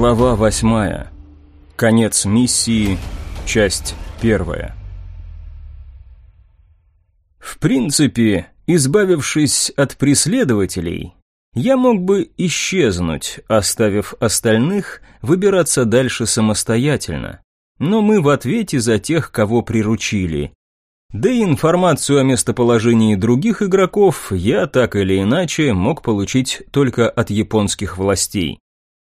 Глава восьмая. Конец миссии. Часть первая. В принципе, избавившись от преследователей, я мог бы исчезнуть, оставив остальных выбираться дальше самостоятельно. Но мы в ответе за тех, кого приручили. Да и информацию о местоположении других игроков я так или иначе мог получить только от японских властей.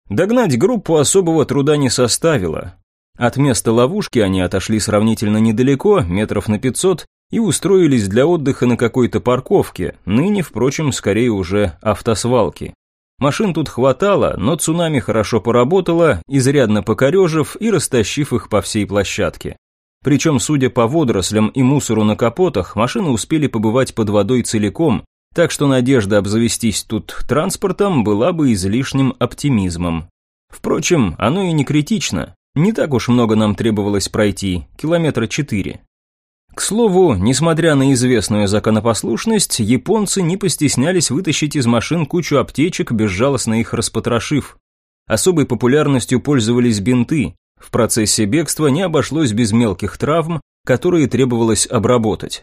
Догнать группу особого труда не составило. От места ловушки они отошли сравнительно недалеко, метров на 500, и устроились для отдыха на какой-то парковке, ныне, впрочем, скорее уже автосвалки. Машин тут хватало, но цунами хорошо поработало, изрядно покорежив и растащив их по всей площадке. Причем, судя по водорослям и мусору на капотах, машины успели побывать под водой целиком, так что надежда обзавестись тут транспортом была бы излишним оптимизмом. Впрочем, оно и не критично. Не так уж много нам требовалось пройти, километра четыре. К слову, несмотря на известную законопослушность, японцы не постеснялись вытащить из машин кучу аптечек, безжалостно их распотрошив. Особой популярностью пользовались бинты. В процессе бегства не обошлось без мелких травм, которые требовалось обработать.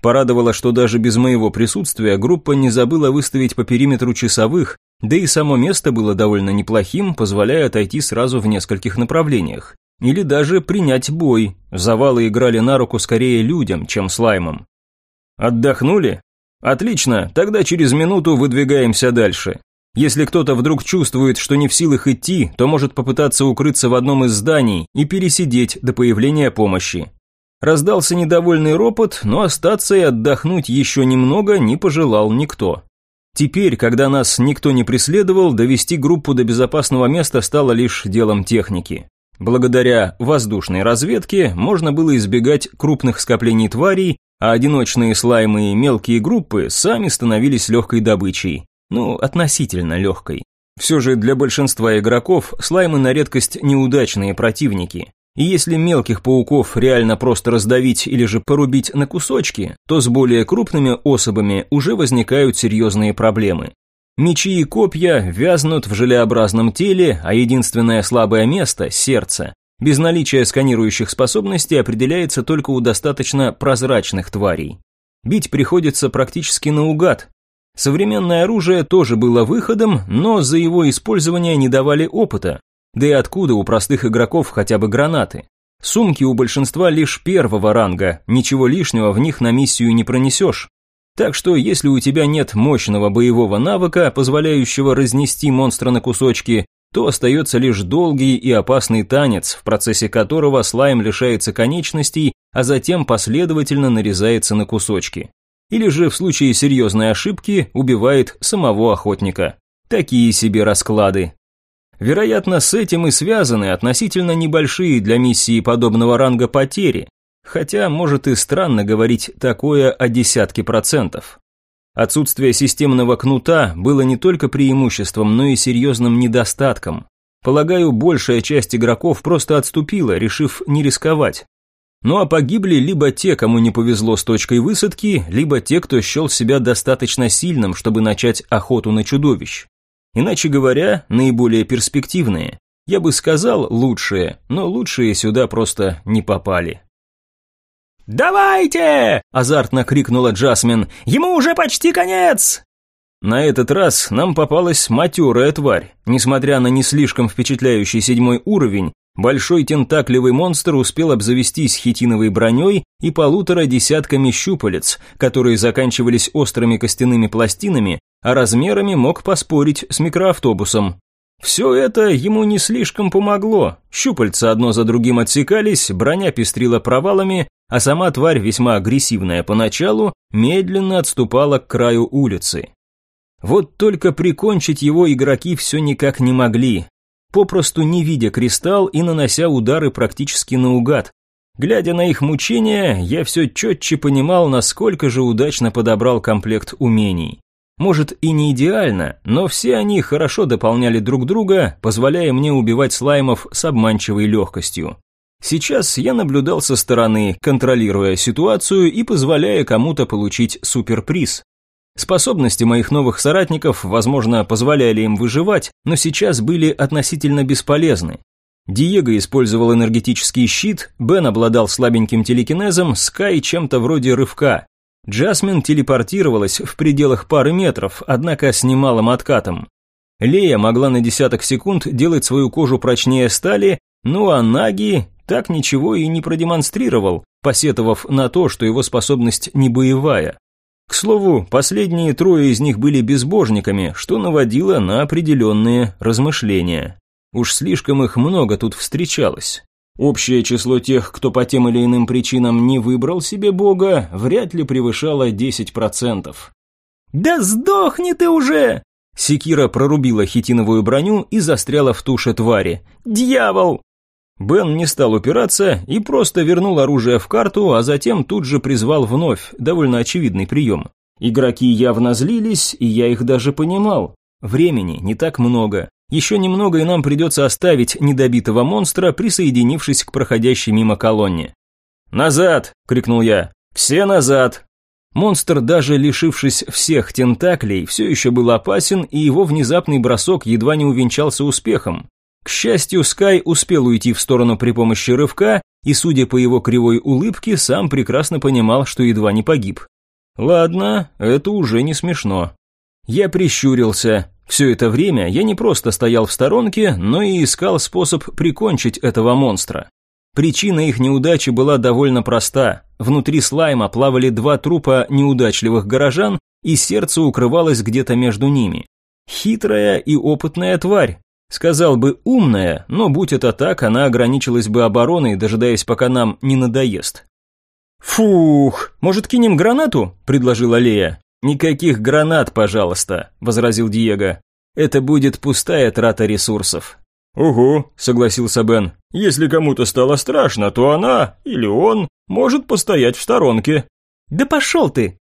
Порадовало, что даже без моего присутствия группа не забыла выставить по периметру часовых, да и само место было довольно неплохим, позволяя отойти сразу в нескольких направлениях или даже принять бой. Завалы играли на руку скорее людям, чем слаймам. Отдохнули? Отлично, тогда через минуту выдвигаемся дальше. Если кто-то вдруг чувствует, что не в силах идти, то может попытаться укрыться в одном из зданий и пересидеть до появления помощи. Раздался недовольный ропот, но остаться и отдохнуть еще немного не пожелал никто. Теперь, когда нас никто не преследовал, довести группу до безопасного места стало лишь делом техники. Благодаря воздушной разведке можно было избегать крупных скоплений тварей, а одиночные слаймы и мелкие группы сами становились легкой добычей. Ну, относительно легкой. Все же для большинства игроков слаймы на редкость неудачные противники. И если мелких пауков реально просто раздавить или же порубить на кусочки, то с более крупными особами уже возникают серьезные проблемы. Мечи и копья вязнут в желеобразном теле, а единственное слабое место – сердце. Без наличия сканирующих способностей определяется только у достаточно прозрачных тварей. Бить приходится практически наугад. Современное оружие тоже было выходом, но за его использование не давали опыта. Да и откуда у простых игроков хотя бы гранаты? Сумки у большинства лишь первого ранга, ничего лишнего в них на миссию не пронесешь. Так что, если у тебя нет мощного боевого навыка, позволяющего разнести монстра на кусочки, то остается лишь долгий и опасный танец, в процессе которого слайм лишается конечностей, а затем последовательно нарезается на кусочки. Или же в случае серьезной ошибки убивает самого охотника. Такие себе расклады. Вероятно, с этим и связаны относительно небольшие для миссии подобного ранга потери, Хотя, может и странно говорить такое о десятке процентов. Отсутствие системного кнута было не только преимуществом, но и серьезным недостатком. Полагаю, большая часть игроков просто отступила, решив не рисковать. Ну а погибли либо те, кому не повезло с точкой высадки, либо те, кто счел себя достаточно сильным, чтобы начать охоту на чудовищ. Иначе говоря, наиболее перспективные. Я бы сказал лучшие, но лучшие сюда просто не попали. «Давайте!» – азартно крикнула Джасмин. «Ему уже почти конец!» На этот раз нам попалась матерая тварь. Несмотря на не слишком впечатляющий седьмой уровень, большой тентакливый монстр успел обзавестись хитиновой броней и полутора десятками щупалец, которые заканчивались острыми костяными пластинами, а размерами мог поспорить с микроавтобусом. Все это ему не слишком помогло. Щупальца одно за другим отсекались, броня пестрила провалами, а сама тварь, весьма агрессивная поначалу, медленно отступала к краю улицы. Вот только прикончить его игроки все никак не могли, попросту не видя кристалл и нанося удары практически наугад. Глядя на их мучения, я все четче понимал, насколько же удачно подобрал комплект умений. Может и не идеально, но все они хорошо дополняли друг друга, позволяя мне убивать слаймов с обманчивой легкостью. Сейчас я наблюдал со стороны, контролируя ситуацию и позволяя кому-то получить суперприз. Способности моих новых соратников, возможно, позволяли им выживать, но сейчас были относительно бесполезны. Диего использовал энергетический щит, Бен обладал слабеньким телекинезом, Скай чем-то вроде рывка. Джасмин телепортировалась в пределах пары метров, однако с немалым откатом. Лея могла на десяток секунд делать свою кожу прочнее стали, ну а Наги так ничего и не продемонстрировал, посетовав на то, что его способность не боевая. К слову, последние трое из них были безбожниками, что наводило на определенные размышления. Уж слишком их много тут встречалось. Общее число тех, кто по тем или иным причинам не выбрал себе бога, вряд ли превышало 10%. «Да сдохни ты уже!» Секира прорубила хитиновую броню и застряла в туше твари. «Дьявол!» Бен не стал упираться и просто вернул оружие в карту, а затем тут же призвал вновь, довольно очевидный прием. Игроки явно злились, и я их даже понимал. Времени не так много. Еще немного, и нам придется оставить недобитого монстра, присоединившись к проходящей мимо колонне. «Назад!» – крикнул я. «Все назад!» Монстр, даже лишившись всех тентаклей, все еще был опасен, и его внезапный бросок едва не увенчался успехом. К счастью, Скай успел уйти в сторону при помощи рывка, и, судя по его кривой улыбке, сам прекрасно понимал, что едва не погиб. Ладно, это уже не смешно. Я прищурился. Все это время я не просто стоял в сторонке, но и искал способ прикончить этого монстра. Причина их неудачи была довольно проста. Внутри слайма плавали два трупа неудачливых горожан, и сердце укрывалось где-то между ними. Хитрая и опытная тварь, Сказал бы умная, но будь это так, она ограничилась бы обороной, дожидаясь, пока нам не надоест. «Фух, может, кинем гранату?» – предложила Лея. «Никаких гранат, пожалуйста», – возразил Диего. «Это будет пустая трата ресурсов». «Угу», – согласился Бен. «Если кому-то стало страшно, то она, или он, может постоять в сторонке». «Да пошел ты!»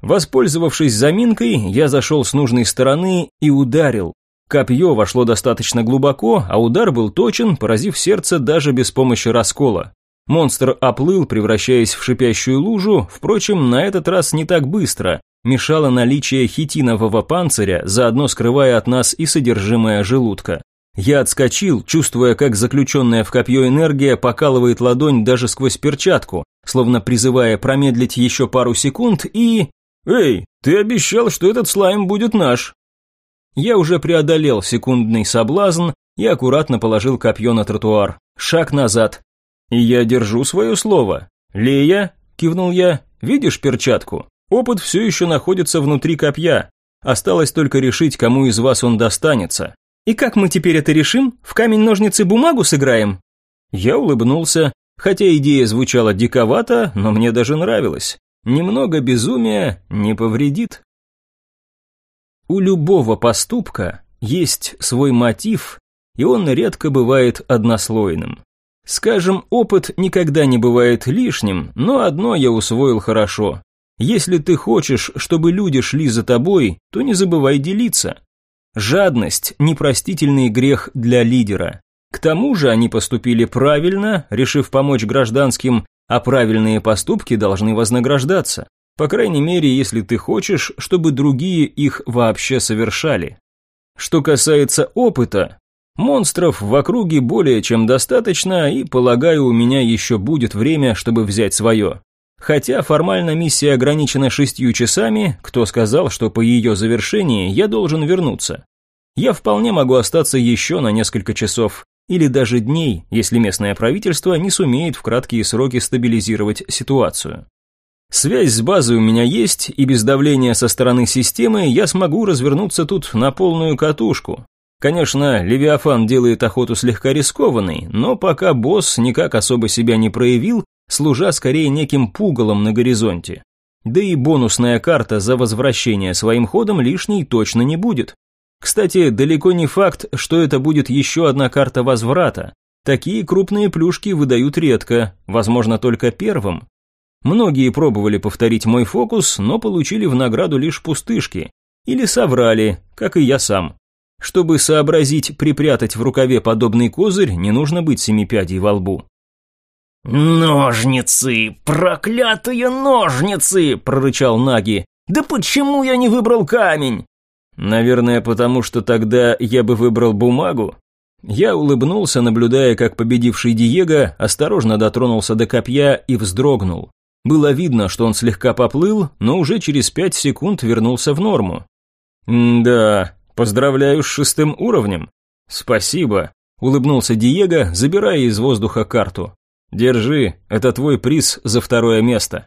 Воспользовавшись заминкой, я зашел с нужной стороны и ударил, Копье вошло достаточно глубоко, а удар был точен, поразив сердце даже без помощи раскола. Монстр оплыл, превращаясь в шипящую лужу, впрочем, на этот раз не так быстро. Мешало наличие хитинового панциря, заодно скрывая от нас и содержимое желудка. Я отскочил, чувствуя, как заключенная в копье энергия покалывает ладонь даже сквозь перчатку, словно призывая промедлить еще пару секунд и... «Эй, ты обещал, что этот слайм будет наш!» Я уже преодолел секундный соблазн и аккуратно положил копье на тротуар. Шаг назад. И я держу свое слово. «Лея», – кивнул я, – «видишь перчатку? Опыт все еще находится внутри копья. Осталось только решить, кому из вас он достанется». «И как мы теперь это решим? В камень-ножницы-бумагу сыграем?» Я улыбнулся, хотя идея звучала диковато, но мне даже нравилась. Немного безумия не повредит. У любого поступка есть свой мотив, и он редко бывает однослойным. Скажем, опыт никогда не бывает лишним, но одно я усвоил хорошо. Если ты хочешь, чтобы люди шли за тобой, то не забывай делиться. Жадность – непростительный грех для лидера. К тому же они поступили правильно, решив помочь гражданским, а правильные поступки должны вознаграждаться. По крайней мере, если ты хочешь, чтобы другие их вообще совершали. Что касается опыта, монстров в округе более чем достаточно, и, полагаю, у меня еще будет время, чтобы взять свое. Хотя формально миссия ограничена шестью часами, кто сказал, что по ее завершении я должен вернуться? Я вполне могу остаться еще на несколько часов, или даже дней, если местное правительство не сумеет в краткие сроки стабилизировать ситуацию. Связь с базой у меня есть, и без давления со стороны системы я смогу развернуться тут на полную катушку. Конечно, Левиафан делает охоту слегка рискованной, но пока босс никак особо себя не проявил, служа скорее неким пугалом на горизонте. Да и бонусная карта за возвращение своим ходом лишней точно не будет. Кстати, далеко не факт, что это будет еще одна карта возврата. Такие крупные плюшки выдают редко, возможно, только первым. Многие пробовали повторить мой фокус, но получили в награду лишь пустышки. Или соврали, как и я сам. Чтобы сообразить припрятать в рукаве подобный козырь, не нужно быть семипядей во лбу. «Ножницы! Проклятые ножницы!» – прорычал Наги. Да почему я не выбрал камень? Наверное, потому что тогда я бы выбрал бумагу. Я улыбнулся, наблюдая, как победивший Диего осторожно дотронулся до копья и вздрогнул. Было видно, что он слегка поплыл, но уже через пять секунд вернулся в норму. «Да, поздравляю с шестым уровнем». «Спасибо», – улыбнулся Диего, забирая из воздуха карту. «Держи, это твой приз за второе место».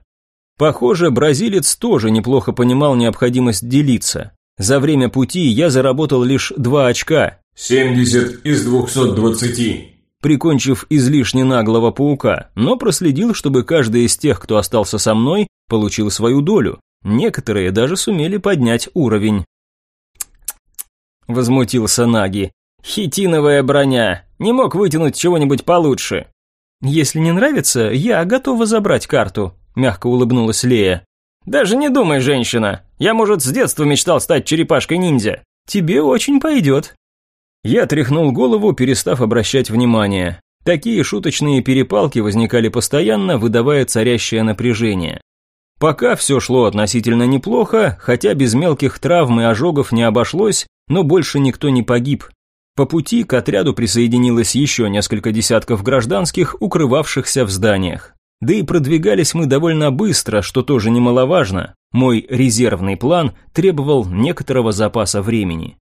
Похоже, бразилец тоже неплохо понимал необходимость делиться. За время пути я заработал лишь два очка. 70 из 220 прикончив излишне наглого паука, но проследил, чтобы каждый из тех, кто остался со мной, получил свою долю. Некоторые даже сумели поднять уровень. Возмутился Наги. «Хитиновая броня! Не мог вытянуть чего-нибудь получше!» «Если не нравится, я готова забрать карту», – мягко улыбнулась Лея. «Даже не думай, женщина. Я, может, с детства мечтал стать черепашкой-ниндзя. Тебе очень пойдет». Я тряхнул голову, перестав обращать внимание. Такие шуточные перепалки возникали постоянно, выдавая царящее напряжение. Пока все шло относительно неплохо, хотя без мелких травм и ожогов не обошлось, но больше никто не погиб. По пути к отряду присоединилось еще несколько десятков гражданских, укрывавшихся в зданиях. Да и продвигались мы довольно быстро, что тоже немаловажно. Мой резервный план требовал некоторого запаса времени.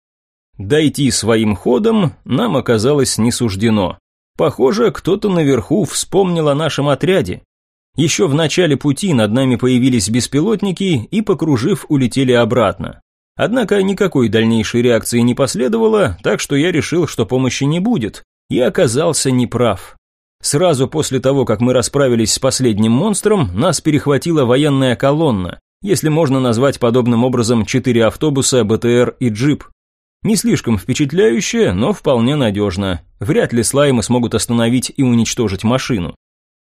Дойти своим ходом нам оказалось не суждено. Похоже, кто-то наверху вспомнил о нашем отряде. Еще в начале пути над нами появились беспилотники и, покружив, улетели обратно. Однако никакой дальнейшей реакции не последовало, так что я решил, что помощи не будет, и оказался неправ. Сразу после того, как мы расправились с последним монстром, нас перехватила военная колонна, если можно назвать подобным образом четыре автобуса, БТР и джип. Не слишком впечатляюще, но вполне надежно. Вряд ли слаймы смогут остановить и уничтожить машину.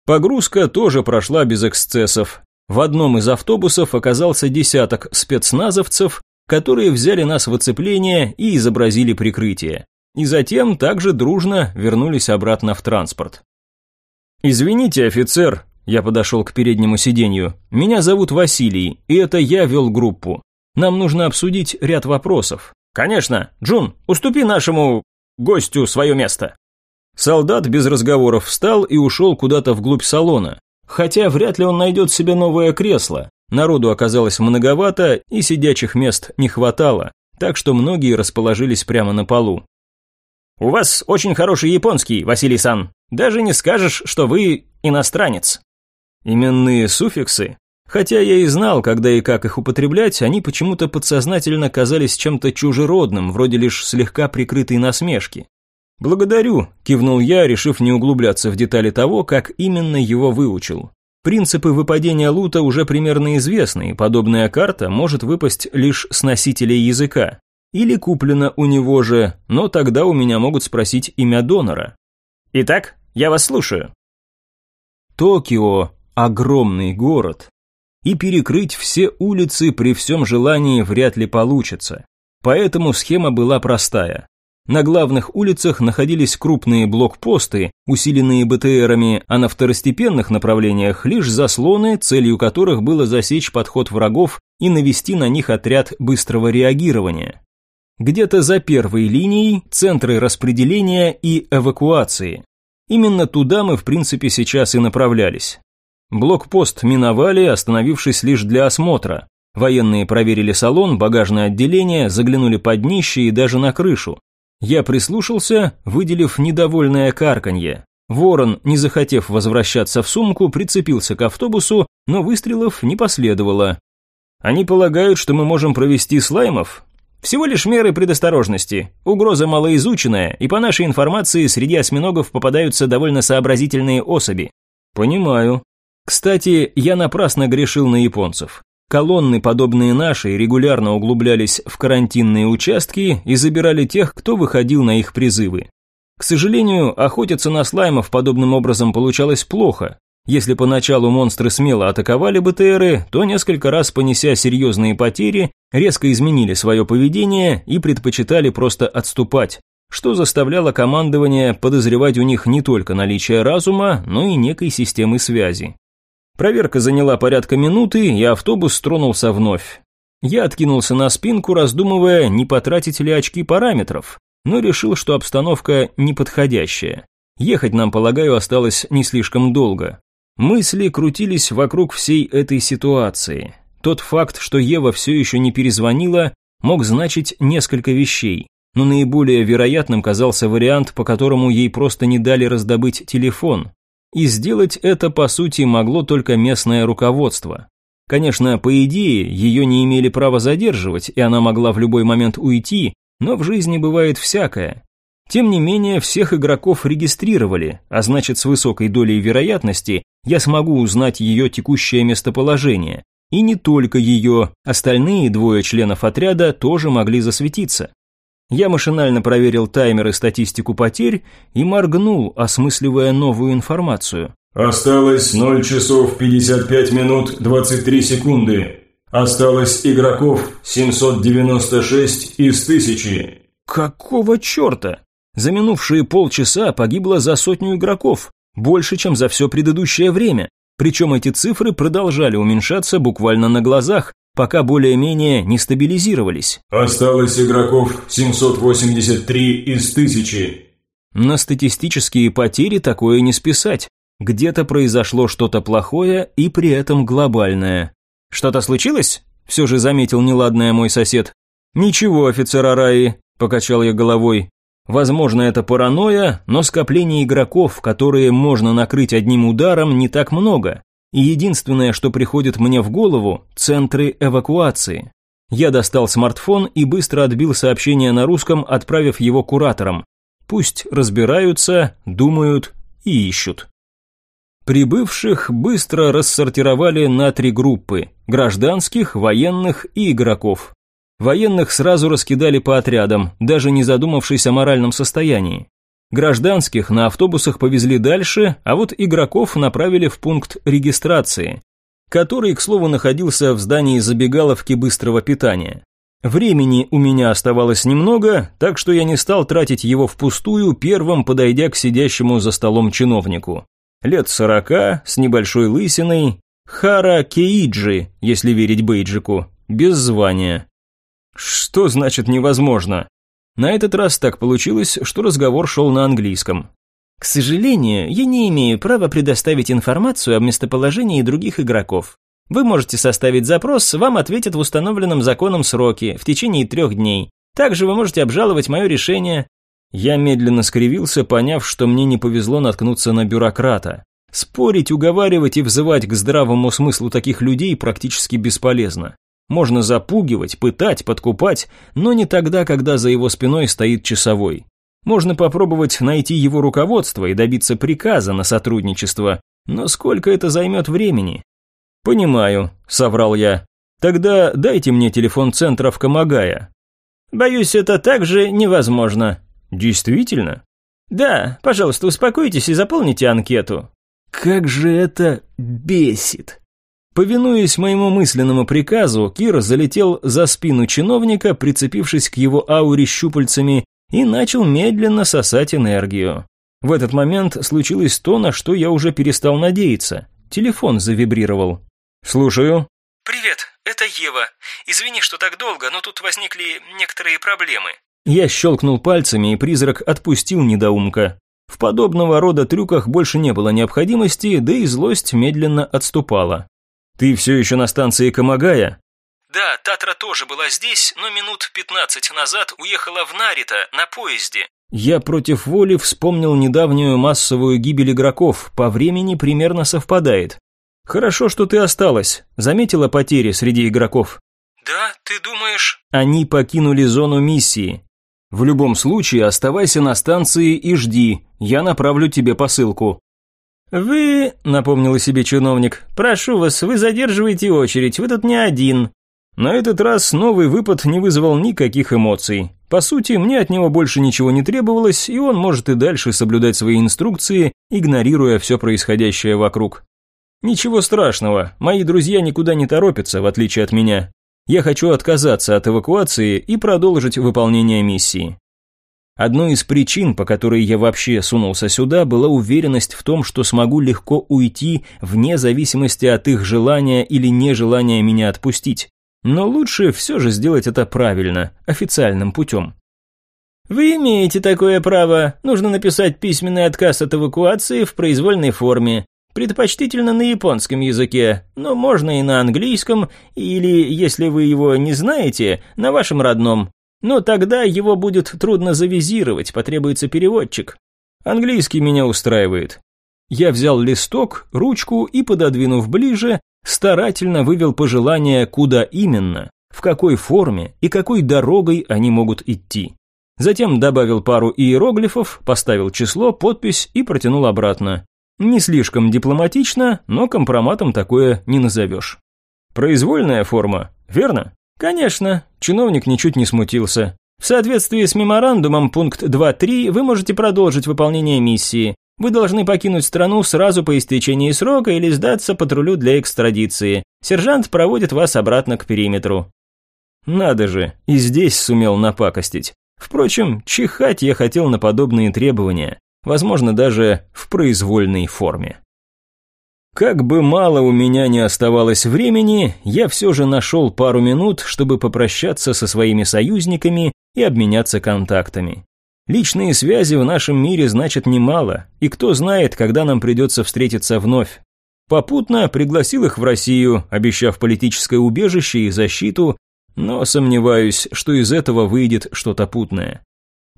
Погрузка тоже прошла без эксцессов. В одном из автобусов оказался десяток спецназовцев, которые взяли нас в оцепление и изобразили прикрытие. И затем также дружно вернулись обратно в транспорт. «Извините, офицер», я подошел к переднему сиденью. «Меня зовут Василий, и это я вел группу. Нам нужно обсудить ряд вопросов. «Конечно! Джун, уступи нашему гостю свое место!» Солдат без разговоров встал и ушел куда-то вглубь салона. Хотя вряд ли он найдет себе новое кресло. Народу оказалось многовато, и сидячих мест не хватало, так что многие расположились прямо на полу. «У вас очень хороший японский, Василий-сан. Даже не скажешь, что вы иностранец». Именные суффиксы Хотя я и знал, когда и как их употреблять, они почему-то подсознательно казались чем-то чужеродным, вроде лишь слегка прикрытой насмешки. «Благодарю», – кивнул я, решив не углубляться в детали того, как именно его выучил. Принципы выпадения лута уже примерно известны, и подобная карта может выпасть лишь с носителей языка. Или куплена у него же, но тогда у меня могут спросить имя донора. «Итак, я вас слушаю». Токио – огромный город, и перекрыть все улицы при всем желании вряд ли получится. Поэтому схема была простая. На главных улицах находились крупные блокпосты, усиленные БТРами, а на второстепенных направлениях лишь заслоны, целью которых было засечь подход врагов и навести на них отряд быстрого реагирования. Где-то за первой линией центры распределения и эвакуации. Именно туда мы в принципе сейчас и направлялись. Блокпост миновали, остановившись лишь для осмотра. Военные проверили салон, багажное отделение, заглянули под днище и даже на крышу. Я прислушался, выделив недовольное карканье. Ворон, не захотев возвращаться в сумку, прицепился к автобусу, но выстрелов не последовало. Они полагают, что мы можем провести слаймов? Всего лишь меры предосторожности. Угроза малоизученная, и по нашей информации среди осьминогов попадаются довольно сообразительные особи. Понимаю. Кстати, я напрасно грешил на японцев. Колонны, подобные нашей, регулярно углублялись в карантинные участки и забирали тех, кто выходил на их призывы. К сожалению, охотиться на слаймов подобным образом получалось плохо. Если поначалу монстры смело атаковали БТРы, то несколько раз понеся серьезные потери, резко изменили свое поведение и предпочитали просто отступать, что заставляло командование подозревать у них не только наличие разума, но и некой системы связи. Проверка заняла порядка минуты, и автобус тронулся вновь. Я откинулся на спинку, раздумывая, не потратить ли очки параметров, но решил, что обстановка неподходящая. Ехать нам, полагаю, осталось не слишком долго. Мысли крутились вокруг всей этой ситуации. Тот факт, что Ева все еще не перезвонила, мог значить несколько вещей, но наиболее вероятным казался вариант, по которому ей просто не дали раздобыть телефон. И сделать это, по сути, могло только местное руководство. Конечно, по идее, ее не имели права задерживать, и она могла в любой момент уйти, но в жизни бывает всякое. Тем не менее, всех игроков регистрировали, а значит, с высокой долей вероятности я смогу узнать ее текущее местоположение. И не только ее, остальные двое членов отряда тоже могли засветиться. Я машинально проверил таймер и статистику потерь и моргнул, осмысливая новую информацию. Осталось 0 часов 55 минут 23 секунды. Осталось игроков 796 из тысячи. Какого черта? За минувшие полчаса погибло за сотню игроков, больше, чем за все предыдущее время. Причем эти цифры продолжали уменьшаться буквально на глазах, пока более-менее не стабилизировались. Осталось игроков 783 из тысячи. На статистические потери такое не списать. Где-то произошло что-то плохое и при этом глобальное. «Что-то случилось?» – все же заметил неладное мой сосед. «Ничего, офицер Араи», – покачал я головой. «Возможно, это паранойя, но скопление игроков, которые можно накрыть одним ударом, не так много. И единственное, что приходит мне в голову – центры эвакуации». Я достал смартфон и быстро отбил сообщение на русском, отправив его кураторам. Пусть разбираются, думают и ищут. Прибывших быстро рассортировали на три группы – гражданских, военных и игроков. Военных сразу раскидали по отрядам, даже не задумавшись о моральном состоянии. Гражданских на автобусах повезли дальше, а вот игроков направили в пункт регистрации, который, к слову, находился в здании забегаловки быстрого питания. Времени у меня оставалось немного, так что я не стал тратить его впустую, первым подойдя к сидящему за столом чиновнику лет сорока, с небольшой лысиной, Хара Кейджи, если верить Бейджику, без звания. Что значит невозможно? На этот раз так получилось, что разговор шел на английском. К сожалению, я не имею права предоставить информацию о местоположении других игроков. Вы можете составить запрос, вам ответят в установленном законом сроке, в течение трех дней. Также вы можете обжаловать мое решение, я медленно скривился, поняв, что мне не повезло наткнуться на бюрократа. Спорить, уговаривать и взывать к здравому смыслу таких людей практически бесполезно. Можно запугивать, пытать, подкупать, но не тогда, когда за его спиной стоит часовой. Можно попробовать найти его руководство и добиться приказа на сотрудничество, но сколько это займет времени? «Понимаю», — соврал я. «Тогда дайте мне телефон центра в Камагая». «Боюсь, это также невозможно», Действительно? Да, пожалуйста, успокойтесь и заполните анкету. Как же это бесит. Повинуясь моему мысленному приказу, Кир залетел за спину чиновника, прицепившись к его ауре щупальцами, и начал медленно сосать энергию. В этот момент случилось то, на что я уже перестал надеяться. Телефон завибрировал. «Слушаю». «Привет, это Ева. Извини, что так долго, но тут возникли некоторые проблемы». Я щелкнул пальцами, и призрак отпустил недоумка. В подобного рода трюках больше не было необходимости, да и злость медленно отступала. «Ты все еще на станции Камагая?» «Да, Татра тоже была здесь, но минут пятнадцать назад уехала в Нарита на поезде». Я против воли вспомнил недавнюю массовую гибель игроков, по времени примерно совпадает. «Хорошо, что ты осталась. Заметила потери среди игроков?» «Да, ты думаешь...» Они покинули зону миссии. В любом случае, оставайся на станции и жди, я направлю тебе посылку». «Вы», — напомнил себе чиновник, — «прошу вас, вы задерживаете очередь, вы тут не один». На этот раз новый выпад не вызвал никаких эмоций. По сути, мне от него больше ничего не требовалось, и он может и дальше соблюдать свои инструкции, игнорируя все происходящее вокруг. Ничего страшного, мои друзья никуда не торопятся, в отличие от меня. Я хочу отказаться от эвакуации и продолжить выполнение миссии. Одной из причин, по которой я вообще сунулся сюда, была уверенность в том, что смогу легко уйти вне зависимости от их желания или нежелания меня отпустить. Но лучше все же сделать это правильно, официальным путем. Вы имеете такое право. Нужно написать письменный отказ от эвакуации в произвольной форме. Предпочтительно на японском языке, но можно и на английском, или, если вы его не знаете, на вашем родном. Но тогда его будет трудно завизировать, потребуется переводчик. Английский меня устраивает. Я взял листок, ручку и, пододвинув ближе, старательно вывел пожелания, куда именно, в какой форме и какой дорогой они могут идти. Затем добавил пару иероглифов, поставил число, подпись и протянул обратно. Не слишком дипломатично, но компроматом такое не назовешь. Произвольная форма, верно? Конечно, чиновник ничуть не смутился. В соответствии с меморандумом пункт 2.3 вы можете продолжить выполнение миссии. Вы должны покинуть страну сразу по истечении срока или сдаться патрулю для экстрадиции. Сержант проводит вас обратно к периметру. Надо же, и здесь сумел напакостить. Впрочем, чихать я хотел на подобные требования, возможно, даже в произвольной форме. Как бы мало у меня не оставалось времени, я все же нашел пару минут, чтобы попрощаться со своими союзниками и обменяться контактами. Личные связи в нашем мире значат немало, и кто знает, когда нам придется встретиться вновь. Попутно пригласил их в Россию, обещав политическое убежище и защиту, но сомневаюсь, что из этого выйдет что-то путное.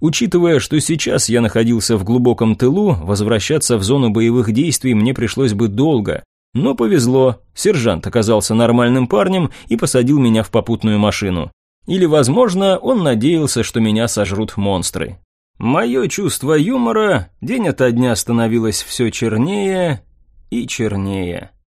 Учитывая, что сейчас я находился в глубоком тылу, возвращаться в зону боевых действий мне пришлось бы долго. Но повезло, сержант оказался нормальным парнем и посадил меня в попутную машину. Или, возможно, он надеялся, что меня сожрут монстры. Мое чувство юмора день ото дня становилось все чернее и чернее.